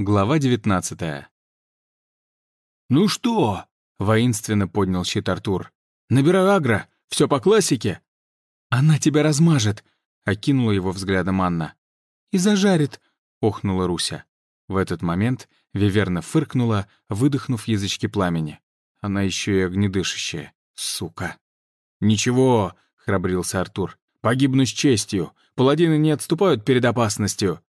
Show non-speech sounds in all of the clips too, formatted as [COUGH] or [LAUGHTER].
Глава 19 «Ну что?» — воинственно поднял щит Артур. «Набирай агро, все по классике». «Она тебя размажет», — окинула его взглядом Анна. «И зажарит», — охнула Руся. В этот момент Виверна фыркнула, выдохнув язычки пламени. Она еще и огнедышащая, сука. «Ничего», — храбрился Артур. «Погибну с честью. Паладины не отступают перед опасностью».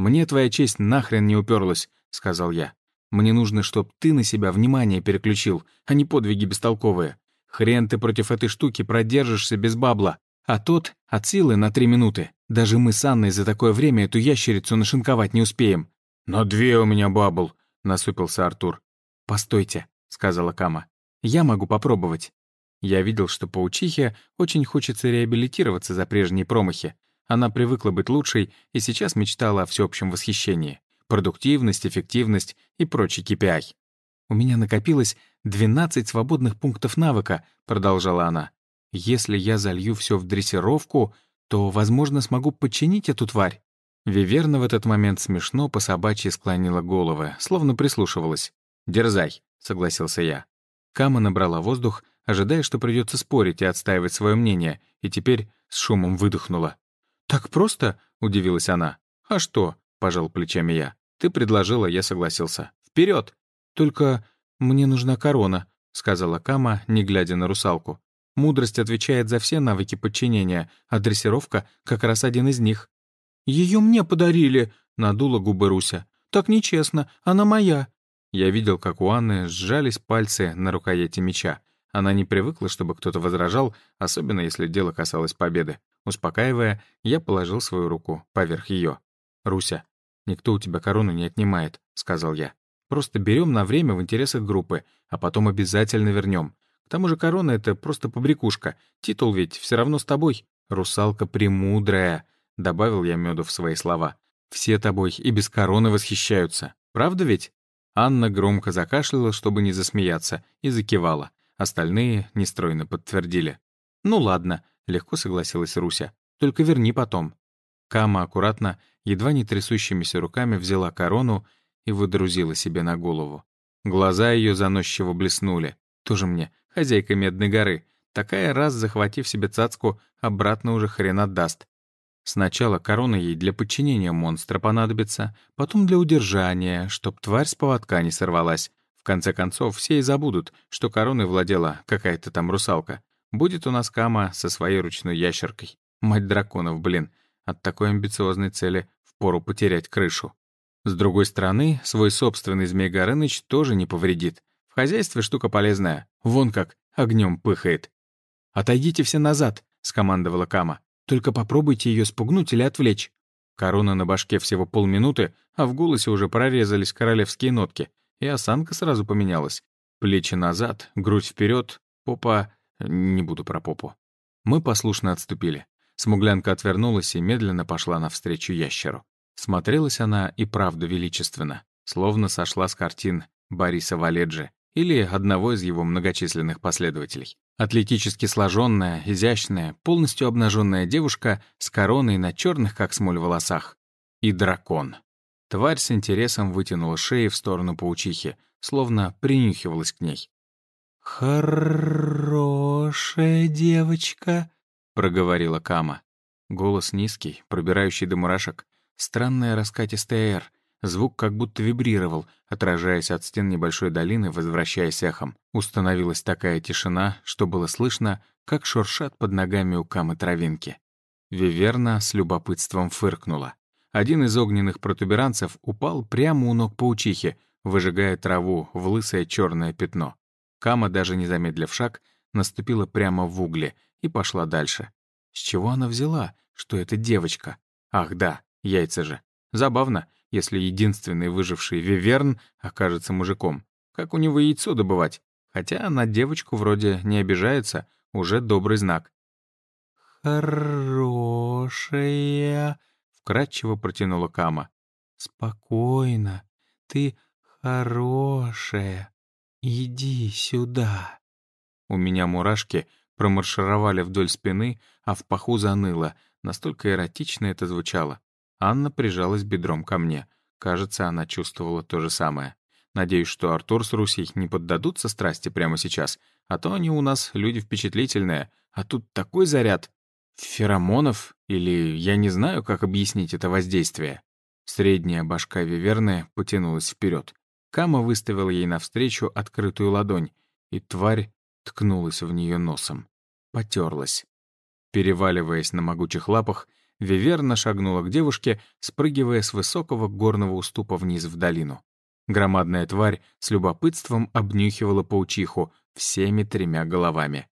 «Мне твоя честь нахрен не уперлась», — сказал я. «Мне нужно, чтоб ты на себя внимание переключил, а не подвиги бестолковые. Хрен ты против этой штуки продержишься без бабла. А тот — от силы на три минуты. Даже мы с Анной за такое время эту ящерицу нашинковать не успеем». «На две у меня бабл», — насупился Артур. «Постойте», — сказала Кама. «Я могу попробовать». Я видел, что паучихе очень хочется реабилитироваться за прежние промахи, она привыкла быть лучшей и сейчас мечтала о всеобщем восхищении. Продуктивность, эффективность и прочий KPI. «У меня накопилось 12 свободных пунктов навыка», — продолжала она. «Если я залью все в дрессировку, то, возможно, смогу подчинить эту тварь». Виверна в этот момент смешно по собачьи склонила головы, словно прислушивалась. «Дерзай», — согласился я. Кама набрала воздух, ожидая, что придется спорить и отстаивать свое мнение, и теперь с шумом выдохнула. «Так просто?» — удивилась она. «А что?» — пожал плечами я. «Ты предложила, я согласился. Вперед! «Только мне нужна корона», — сказала Кама, не глядя на русалку. «Мудрость отвечает за все навыки подчинения, а дрессировка — как раз один из них». Ее мне подарили», — надула губы Руся. «Так нечестно, она моя». Я видел, как у Анны сжались пальцы на рукояти меча. Она не привыкла, чтобы кто-то возражал, особенно если дело касалось победы. Успокаивая, я положил свою руку поверх ее. «Руся, никто у тебя корону не отнимает», — сказал я. «Просто берем на время в интересах группы, а потом обязательно вернем. К тому же корона — это просто побрякушка. Титул ведь все равно с тобой. Русалка премудрая», — добавил я меду в свои слова. «Все тобой и без короны восхищаются. Правда ведь?» Анна громко закашляла, чтобы не засмеяться, и закивала. Остальные нестройно подтвердили. «Ну ладно», — легко согласилась Руся. «Только верни потом». Кама аккуратно, едва не трясущимися руками взяла корону и выдрузила себе на голову. Глаза ее заносчиво блеснули. Тоже мне, хозяйка Медной горы. Такая раз, захватив себе цацку, обратно уже хрен отдаст. Сначала корона ей для подчинения монстра понадобится, потом для удержания, чтоб тварь с поводка не сорвалась. В конце концов, все и забудут, что короной владела какая-то там русалка. Будет у нас Кама со своей ручной ящеркой. Мать драконов, блин. От такой амбициозной цели впору потерять крышу. С другой стороны, свой собственный Змей Горыныч тоже не повредит. В хозяйстве штука полезная. Вон как, огнем пыхает. «Отойдите все назад», — скомандовала Кама. «Только попробуйте ее спугнуть или отвлечь». Корона на башке всего полминуты, а в голосе уже прорезались королевские нотки, и осанка сразу поменялась. Плечи назад, грудь вперед, попа не буду про попу. Мы послушно отступили. Смуглянка отвернулась и медленно пошла навстречу ящеру. Смотрелась она и правда величественно, словно сошла с картин Бориса Валеджи или одного из его многочисленных последователей. Атлетически сложенная, изящная, полностью обнаженная девушка с короной на черных, как смоль, волосах. И дракон. Тварь с интересом вытянула шеи в сторону паучихи, словно принюхивалась к ней. «Хорошая девочка», — проговорила Кама. Голос низкий, пробирающий до мурашек. Странная раскатистая «р». Звук как будто вибрировал, отражаясь от стен небольшой долины, возвращаясь эхом. Установилась такая тишина, что было слышно, как шуршат под ногами у Камы травинки. Виверна с любопытством фыркнула. Один из огненных протуберанцев упал прямо у ног паучихи, выжигая траву в лысое черное пятно. Кама, даже не замедлив шаг, наступила прямо в угли и пошла дальше. С чего она взяла, что это девочка? Ах да, яйца же. Забавно, если единственный выживший виверн окажется мужиком. Как у него яйцо добывать? Хотя на девочку вроде не обижается, уже добрый знак. «Хорошая», — вкратчиво протянула Кама. «Спокойно, ты хорошая». «Иди сюда». У меня мурашки промаршировали вдоль спины, а в паху заныло. Настолько эротично это звучало. Анна прижалась бедром ко мне. Кажется, она чувствовала то же самое. Надеюсь, что Артур с Русей не поддадутся страсти прямо сейчас, а то они у нас люди впечатлительные, а тут такой заряд. Феромонов или я не знаю, как объяснить это воздействие. Средняя башка Виверны потянулась вперед. Кама выставил ей навстречу открытую ладонь, и тварь ткнулась в нее носом. Потерлась. Переваливаясь на могучих лапах, Виверна шагнула к девушке, спрыгивая с высокого горного уступа вниз в долину. Громадная тварь с любопытством обнюхивала паучиху всеми тремя головами.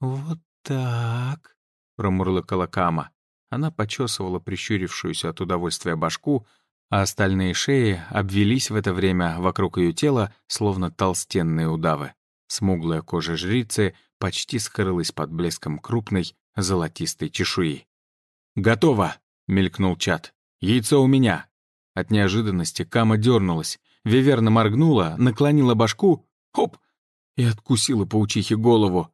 «Вот так», — промурлыкала Кама. Она почесывала прищурившуюся от удовольствия башку, а остальные шеи обвелись в это время вокруг ее тела, словно толстенные удавы. Смуглая кожа жрицы почти скрылась под блеском крупной золотистой чешуи. «Готово!» — мелькнул чат. «Яйцо у меня!» От неожиданности Кама дернулась, Виверна моргнула, наклонила башку, хоп, и откусила паучихе голову.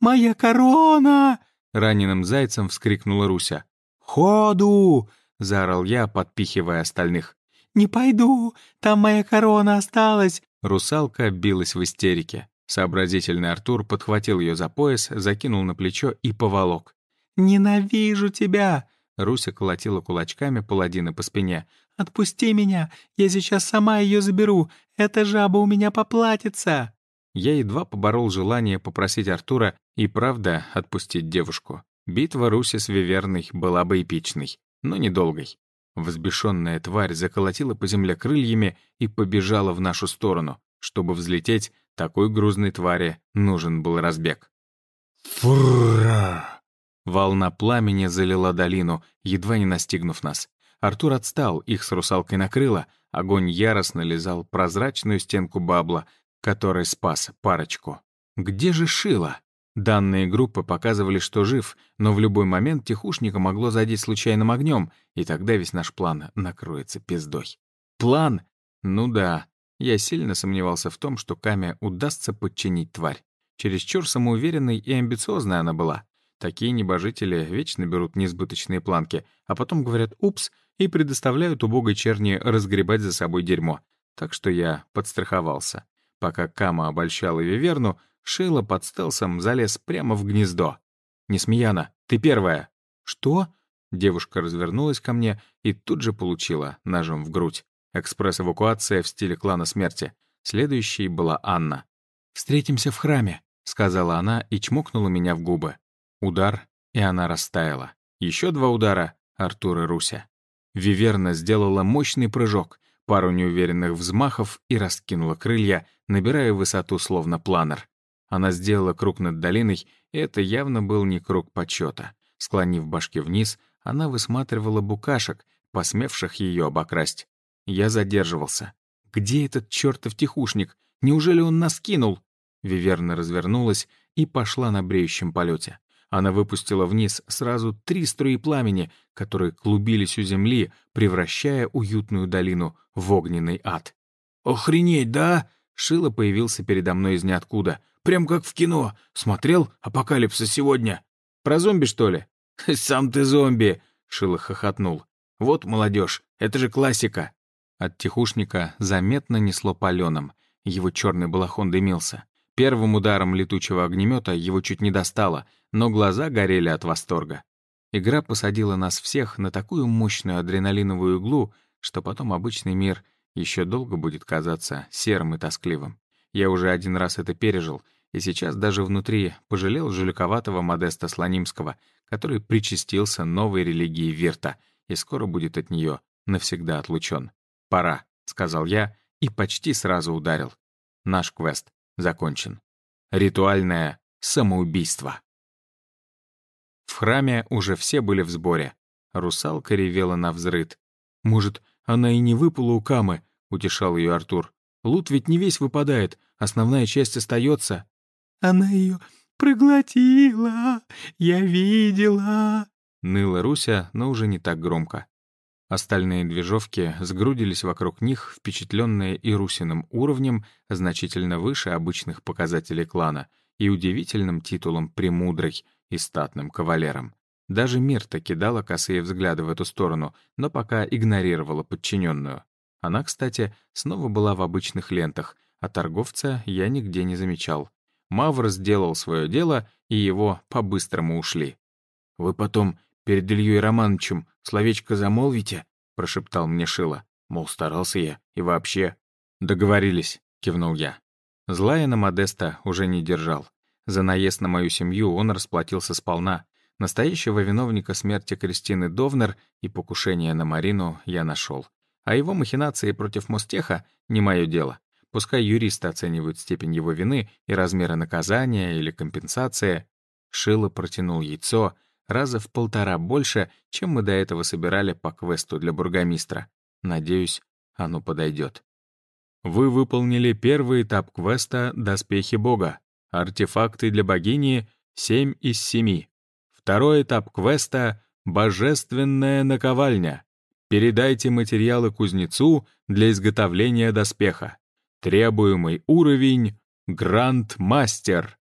«Моя корона!» — раненым зайцем вскрикнула Руся. «Ходу!» — заорал я, подпихивая остальных. «Не пойду, там моя корона осталась!» Русалка билась в истерике. Сообразительный Артур подхватил ее за пояс, закинул на плечо и поволок. «Ненавижу тебя!» Руся колотила кулачками паладина по спине. «Отпусти меня! Я сейчас сама ее заберу! Эта жаба у меня поплатится!» Я едва поборол желание попросить Артура и, правда, отпустить девушку. Битва Руси с Виверной была бы эпичной, но недолгой. Взбешенная тварь заколотила по земле крыльями и побежала в нашу сторону. Чтобы взлететь, такой грузной твари нужен был разбег. «Фурра!» Волна пламени залила долину, едва не настигнув нас. Артур отстал, их с русалкой накрыло, огонь яростно лизал прозрачную стенку бабла, который спас парочку. Где же Шила? Данные группы показывали, что жив, но в любой момент тихушника могло задеть случайным огнем, и тогда весь наш план накроется пиздой. План? Ну да. Я сильно сомневался в том, что Каме удастся подчинить тварь. Чересчур самоуверенной и амбициозной она была. Такие небожители вечно берут несбыточные планки, а потом говорят «упс» и предоставляют убогой черни разгребать за собой дерьмо. Так что я подстраховался. Пока Кама обольщала Виверну, Шейла под стелсом залез прямо в гнездо. «Несмеяна, ты первая!» «Что?» Девушка развернулась ко мне и тут же получила ножом в грудь. Экспресс-эвакуация в стиле клана смерти. Следующей была Анна. «Встретимся в храме», — сказала она и чмокнула меня в губы. Удар, и она растаяла. Еще два удара — Артур и Руся. Виверна сделала мощный прыжок, пару неуверенных взмахов и раскинула крылья, набирая высоту словно планер. Она сделала круг над долиной, и это явно был не круг почета. Склонив башки вниз, она высматривала букашек, посмевших ее обокрасть. Я задерживался. «Где этот чертов тихушник? Неужели он нас кинул?» Виверна развернулась и пошла на бреющем полете. Она выпустила вниз сразу три струи пламени, которые клубились у земли, превращая уютную долину в огненный ад. «Охренеть, да?» Шило появился передо мной из ниоткуда. «Прям как в кино. Смотрел «Апокалипсис сегодня». Про зомби, что ли?» [LAUGHS] «Сам ты зомби!» — Шило хохотнул. «Вот молодежь, это же классика!» От тихушника заметно несло паленым. Его черный балахон дымился. Первым ударом летучего огнемета его чуть не достало, но глаза горели от восторга. Игра посадила нас всех на такую мощную адреналиновую иглу, что потом обычный мир еще долго будет казаться серым и тоскливым. Я уже один раз это пережил, и сейчас даже внутри пожалел жуликоватого Модеста Слонимского, который причастился новой религии Вирта и скоро будет от нее навсегда отлучен. «Пора», — сказал я и почти сразу ударил. Наш квест закончен. Ритуальное самоубийство. В храме уже все были в сборе. Русалка ревела на взрыд. «Может, она и не выпала у Камы?» — утешал ее Артур. «Лут ведь не весь выпадает, основная часть остается». «Она ее проглотила, я видела», — ныла Руся, но уже не так громко. Остальные движовки сгрудились вокруг них, впечатленные и Русиным уровнем, значительно выше обычных показателей клана, и удивительным титулом «Премудрый» и статным кавалером. Даже Мирта кидала косые взгляды в эту сторону, но пока игнорировала подчиненную. Она, кстати, снова была в обычных лентах, а торговца я нигде не замечал. Мавр сделал свое дело, и его по-быстрому ушли. «Вы потом перед Ильей Романовичем словечко замолвите?» — прошептал мне Шила. Мол, старался я, и вообще. «Договорились», — кивнул я. Злая на Модеста уже не держал. За наезд на мою семью он расплатился сполна. Настоящего виновника смерти Кристины Довнер и покушения на Марину я нашел. А его махинации против Мостеха — не мое дело. Пускай юристы оценивают степень его вины и размеры наказания или компенсации. Шило протянул яйцо раза в полтора больше, чем мы до этого собирали по квесту для бургомистра. Надеюсь, оно подойдет. Вы выполнили первый этап квеста «Доспехи Бога». Артефакты для богини — 7 из 7. Второй этап квеста — «Божественная наковальня». Передайте материалы кузнецу для изготовления доспеха. Требуемый уровень — Грандмастер.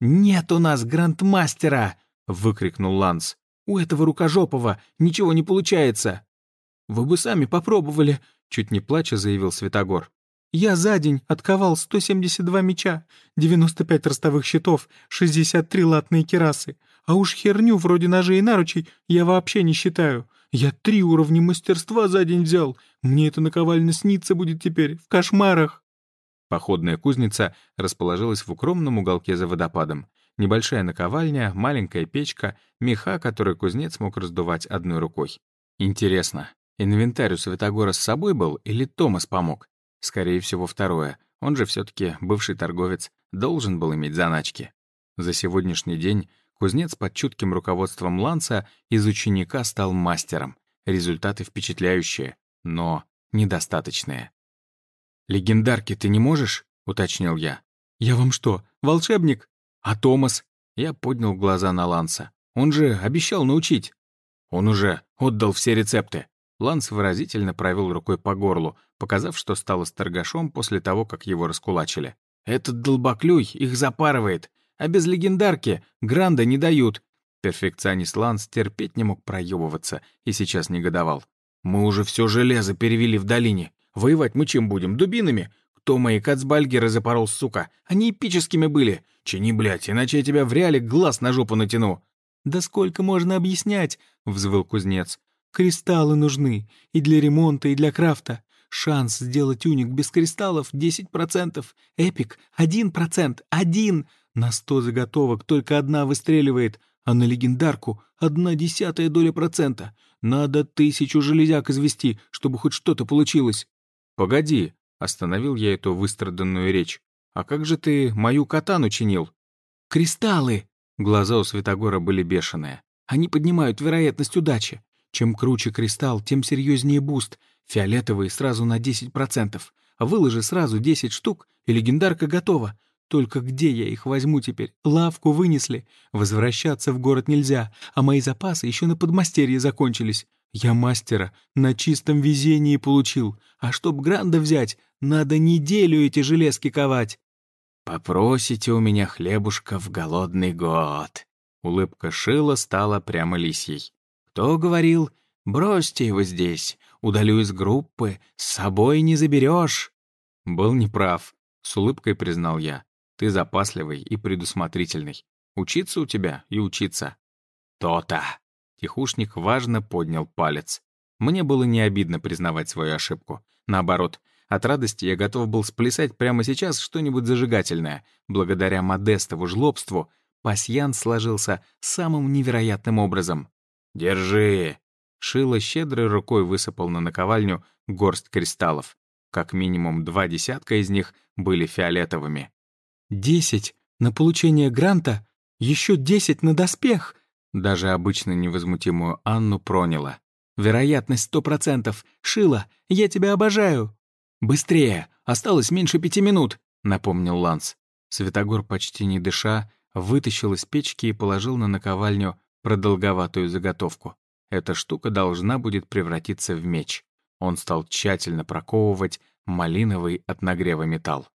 «Нет у нас Грандмастера!» — выкрикнул Ланс. «У этого рукожопого ничего не получается!» «Вы бы сами попробовали!» — чуть не плача заявил Святогор. «Я за день отковал 172 меча, 95 ростовых щитов, 63 латные керасы. А уж херню вроде ножей и наручей я вообще не считаю. Я три уровня мастерства за день взял. Мне это наковальня снится будет теперь, в кошмарах. Походная кузница расположилась в укромном уголке за водопадом. Небольшая наковальня, маленькая печка, меха, который кузнец мог раздувать одной рукой. Интересно, инвентарь у Святогора с собой был или Томас помог? Скорее всего, второе. Он же все таки бывший торговец, должен был иметь заначки. За сегодняшний день Кузнец под чутким руководством Ланса из ученика стал мастером. Результаты впечатляющие, но недостаточные. «Легендарки ты не можешь?» — уточнил я. «Я вам что, волшебник?» «А Томас?» Я поднял глаза на Ланса. «Он же обещал научить». «Он уже отдал все рецепты». Ланс выразительно провел рукой по горлу, показав, что стало торгашом после того, как его раскулачили. «Этот долбоклюй их запарывает а без легендарки гранда не дают. Перфекционист Ланс терпеть не мог проебываться и сейчас негодовал. «Мы уже все железо перевели в долине. Воевать мы чем будем? Дубинами? Кто мои кацбальгеры запорол, сука? Они эпическими были. Чини, блядь, иначе я тебя в реале глаз на жопу натяну». «Да сколько можно объяснять?» — взвыл кузнец. «Кристаллы нужны. И для ремонта, и для крафта. Шанс сделать уник без кристаллов — 10%. Эпик — 1%. Один! На сто заготовок только одна выстреливает, а на легендарку одна десятая доля процента. Надо тысячу железяк извести, чтобы хоть что-то получилось. «Погоди», — остановил я эту выстраданную речь. «А как же ты мою катану чинил?» «Кристаллы!» Глаза у Святогора были бешеные. «Они поднимают вероятность удачи. Чем круче кристалл, тем серьезнее boost. Фиолетовый сразу на 10%. Выложи сразу 10 штук, и легендарка готова. Только где я их возьму теперь? Лавку вынесли. Возвращаться в город нельзя, а мои запасы еще на подмастерье закончились. Я мастера на чистом везении получил, а чтоб гранда взять, надо неделю эти железки ковать. «Попросите у меня хлебушка в голодный год». Улыбка Шила стала прямо лисьей. «Кто говорил? Бросьте его здесь, удалю из группы, с собой не заберешь. Был неправ, с улыбкой признал я. Ты запасливый и предусмотрительный. Учиться у тебя и учиться». «То-то!» Тихушник важно поднял палец. Мне было не обидно признавать свою ошибку. Наоборот, от радости я готов был сплясать прямо сейчас что-нибудь зажигательное. Благодаря Модестову жлобству пасьян сложился самым невероятным образом. «Держи!» Шило щедрой рукой высыпал на наковальню горсть кристаллов. Как минимум два десятка из них были фиолетовыми. Десять на получение гранта, еще десять на доспех. Даже обычно невозмутимую Анну проняло. Вероятность сто процентов. Шила, я тебя обожаю. Быстрее, осталось меньше пяти минут, напомнил Ланс. Светогор, почти не дыша, вытащил из печки и положил на наковальню продолговатую заготовку. Эта штука должна будет превратиться в меч. Он стал тщательно проковывать малиновый от нагрева металл.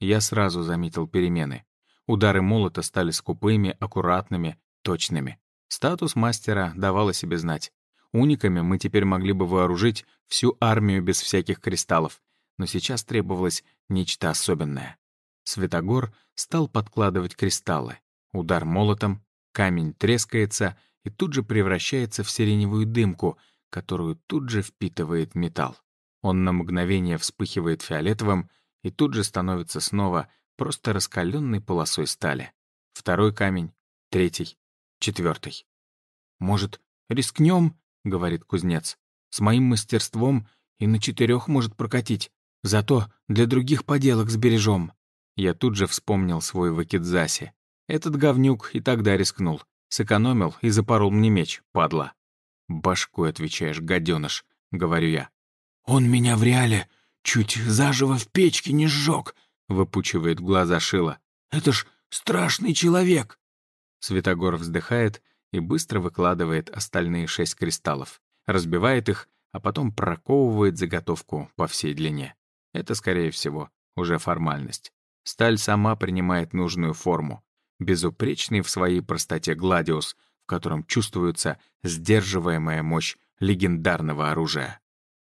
Я сразу заметил перемены. Удары молота стали скупыми, аккуратными, точными. Статус мастера давал о себе знать. Униками мы теперь могли бы вооружить всю армию без всяких кристаллов, но сейчас требовалось нечто особенное. Светогор стал подкладывать кристаллы. Удар молотом, камень трескается и тут же превращается в сиреневую дымку, которую тут же впитывает металл. Он на мгновение вспыхивает фиолетовым и тут же становится снова просто раскаленной полосой стали. Второй камень, третий, четвертый. «Может, рискнем?» — говорит кузнец. «С моим мастерством и на четырех может прокатить. Зато для других поделок сбережем». Я тут же вспомнил свой вакидзаси. Этот говнюк и тогда рискнул. Сэкономил и запорол мне меч, падла. «Башкой отвечаешь, гаденыш», — говорю я. «Он меня в реале чуть заживо в печке не сжег», — выпучивает глаза Шила. «Это ж страшный человек!» Светогор вздыхает и быстро выкладывает остальные шесть кристаллов, разбивает их, а потом проковывает заготовку по всей длине. Это, скорее всего, уже формальность. Сталь сама принимает нужную форму. Безупречный в своей простоте гладиус, в котором чувствуется сдерживаемая мощь легендарного оружия.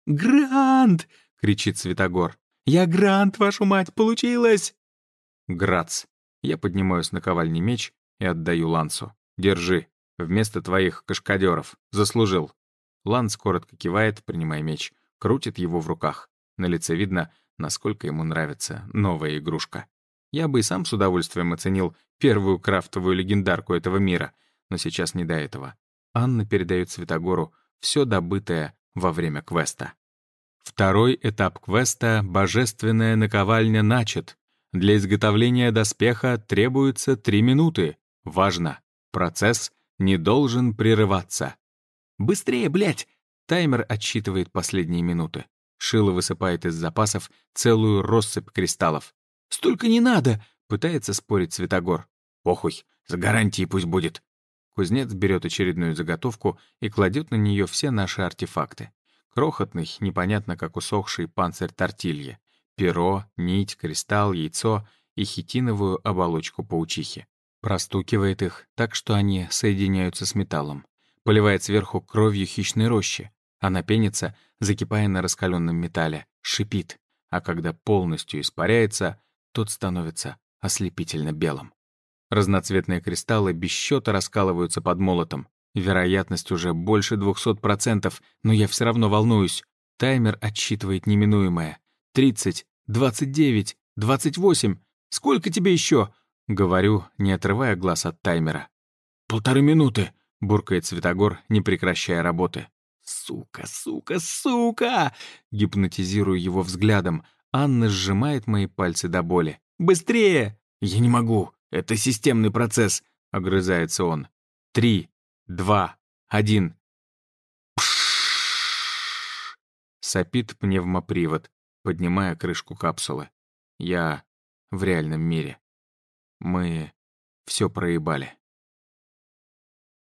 «Грант!» — кричит Светогор. «Я Грант, вашу мать, получилось!» «Грац!» Я поднимаю с наковальни меч и отдаю Лансу. «Держи, вместо твоих кашкадеров. Заслужил». Ланс коротко кивает, принимая меч, крутит его в руках. На лице видно, насколько ему нравится новая игрушка. Я бы и сам с удовольствием оценил первую крафтовую легендарку этого мира, но сейчас не до этого. Анна передает Светогору все добытое во время квеста. Второй этап квеста «Божественная наковальня» начат. Для изготовления доспеха требуется три минуты. Важно, процесс не должен прерываться. «Быстрее, блядь!» Таймер отсчитывает последние минуты. Шило высыпает из запасов целую россыпь кристаллов. «Столько не надо!» — пытается спорить Светогор. «Похуй, за гарантией пусть будет». Кузнец берет очередную заготовку и кладет на нее все наши артефакты. Крохотный, непонятно как усохший панцирь тортильи перо, нить, кристалл, яйцо и хитиновую оболочку паучихи. Простукивает их так, что они соединяются с металлом. Поливает сверху кровью хищной рощи. Она пенится, закипая на раскаленном металле, шипит, а когда полностью испаряется, тот становится ослепительно белым. Разноцветные кристаллы без счета раскалываются под молотом. Вероятность уже больше 200%, но я все равно волнуюсь. Таймер отсчитывает неминуемое. 30, «Двадцать девять, двадцать восемь. Сколько тебе еще?» — говорю, не отрывая глаз от таймера. «Полторы минуты», — буркает Светогор, не прекращая работы. «Сука, сука, сука!» Гипнотизирую его взглядом. Анна сжимает мои пальцы до боли. «Быстрее!» «Я не могу. Это системный процесс», — огрызается он. «Три, два, один». Сопит пневмопривод поднимая крышку капсулы. Я в реальном мире. Мы все проебали.